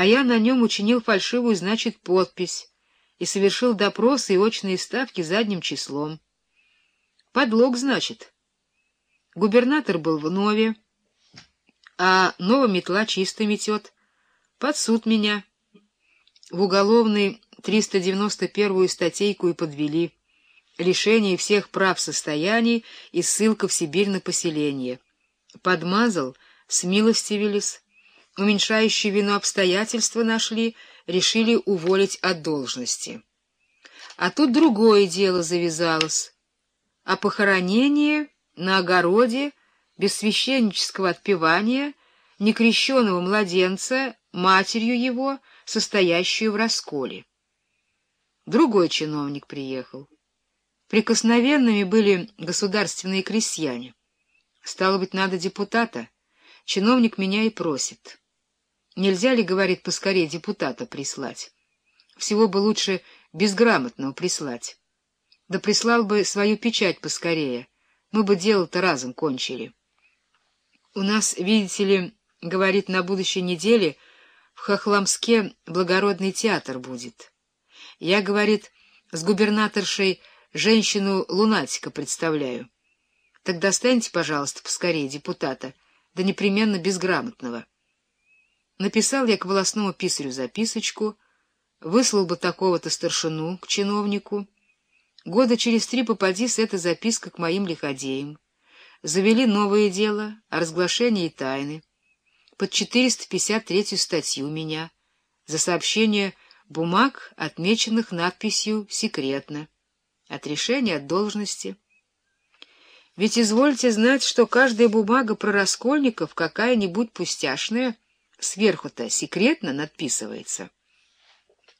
а я на нем учинил фальшивую, значит, подпись и совершил допросы и очные ставки задним числом. Подлог, значит. Губернатор был в Нове, а Нова метла чисто метет. Под суд меня. В уголовный 391-ю статейку и подвели. Лишение всех прав состояний и ссылка в Сибирь на поселение. Подмазал, смилостивились, уменьшающие вину обстоятельства нашли, решили уволить от должности. А тут другое дело завязалось. О похоронении на огороде без священнического отпевания некрещенного младенца матерью его, состоящую в расколе. Другой чиновник приехал. Прикосновенными были государственные крестьяне. Стало быть, надо депутата. Чиновник меня и просит. Нельзя ли, говорит, поскорее депутата прислать? Всего бы лучше безграмотного прислать. Да прислал бы свою печать поскорее. Мы бы дело-то разом кончили. У нас, видите ли, говорит, на будущей неделе в Хохламске благородный театр будет. Я, говорит, с губернаторшей женщину-лунатика представляю. Так достаньте, пожалуйста, поскорее депутата, да непременно безграмотного. Написал я к волосному писарю записочку, выслал бы такого-то старшину к чиновнику. Года через три попадись эта записка к моим лиходеям завели новое дело о разглашении тайны под 453 статью меня за сообщение бумаг, отмеченных надписью «Секретно», от решения от должности. Ведь извольте знать, что каждая бумага про раскольников, какая-нибудь пустяшная, сверху-то секретно надписывается.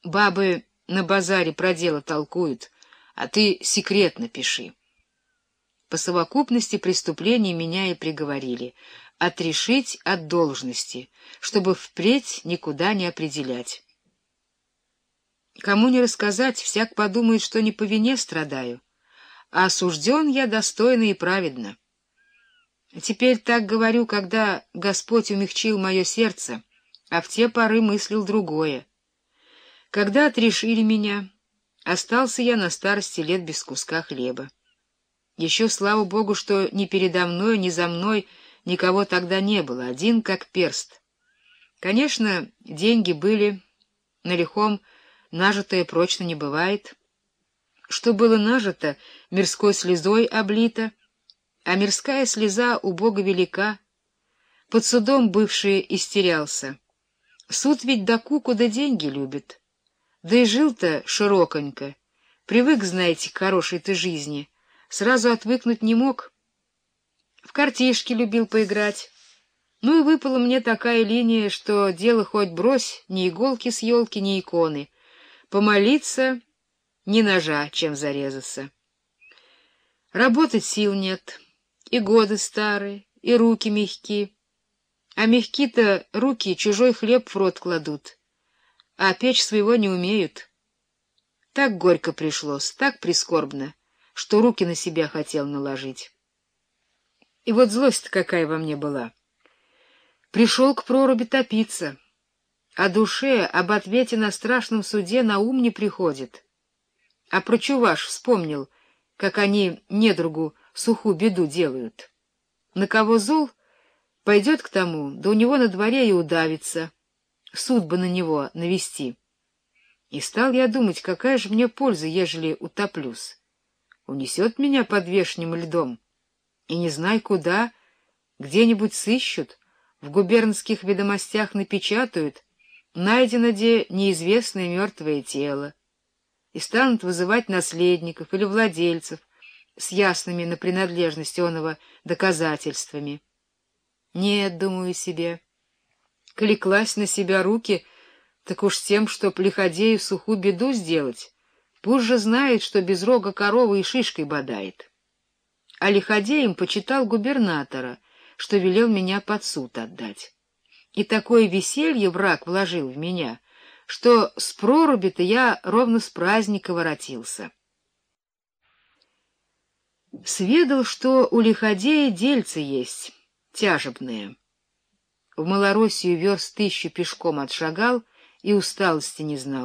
Бабы на базаре про дело толкуют, а ты секретно пиши. По совокупности преступлений меня и приговорили — отрешить от должности, чтобы впредь никуда не определять. Кому не рассказать, всяк подумает, что не по вине страдаю, а осужден я достойно и праведно. Теперь так говорю, когда Господь умягчил мое сердце, а в те поры мыслил другое. Когда отрешили меня, остался я на старости лет без куска хлеба. Еще, слава богу, что ни передо мной, ни за мной никого тогда не было, один как перст. Конечно, деньги были, на лихом нажитое прочно не бывает. Что было нажито, мирской слезой облито, а мирская слеза у Бога велика. Под судом бывший истерялся. Суд ведь до куку да деньги любит. Да и жил-то широконько, привык, знаете, к хорошей-то жизни — сразу отвыкнуть не мог. В картишки любил поиграть. Ну и выпала мне такая линия, что дело хоть брось, ни иголки с елки, ни иконы. Помолиться — ни ножа, чем зарезаться. Работать сил нет, и годы старые, и руки мягки. А мягки-то руки чужой хлеб в рот кладут, а печь своего не умеют. Так горько пришлось, так прискорбно что руки на себя хотел наложить. И вот злость какая во мне была. Пришел к проруби топиться, а душе об ответе на страшном суде на ум не приходит. А про чуваш вспомнил, как они недругу сухую беду делают. На кого зол, пойдет к тому, да у него на дворе и удавится, суд бы на него навести. И стал я думать, какая же мне польза, ежели утоплюсь унесет меня под вешним льдом, и не знай куда, где-нибудь сыщут, в губернских ведомостях напечатают, найдено где неизвестное мертвое тело, и станут вызывать наследников или владельцев с ясными на принадлежность оного доказательствами. Нет, думаю себе, клеклась на себя руки, так уж тем, чтоб лиходею сухую беду сделать, Пусть же знает, что без рога корова и шишкой бодает. А лиходеем почитал губернатора, что велел меня под суд отдать. И такое веселье враг вложил в меня, что с проруби-то я ровно с праздника воротился. Сведал, что у лиходея дельцы есть, тяжебные. в Малороссию верст тысячу пешком отшагал и усталости не знал.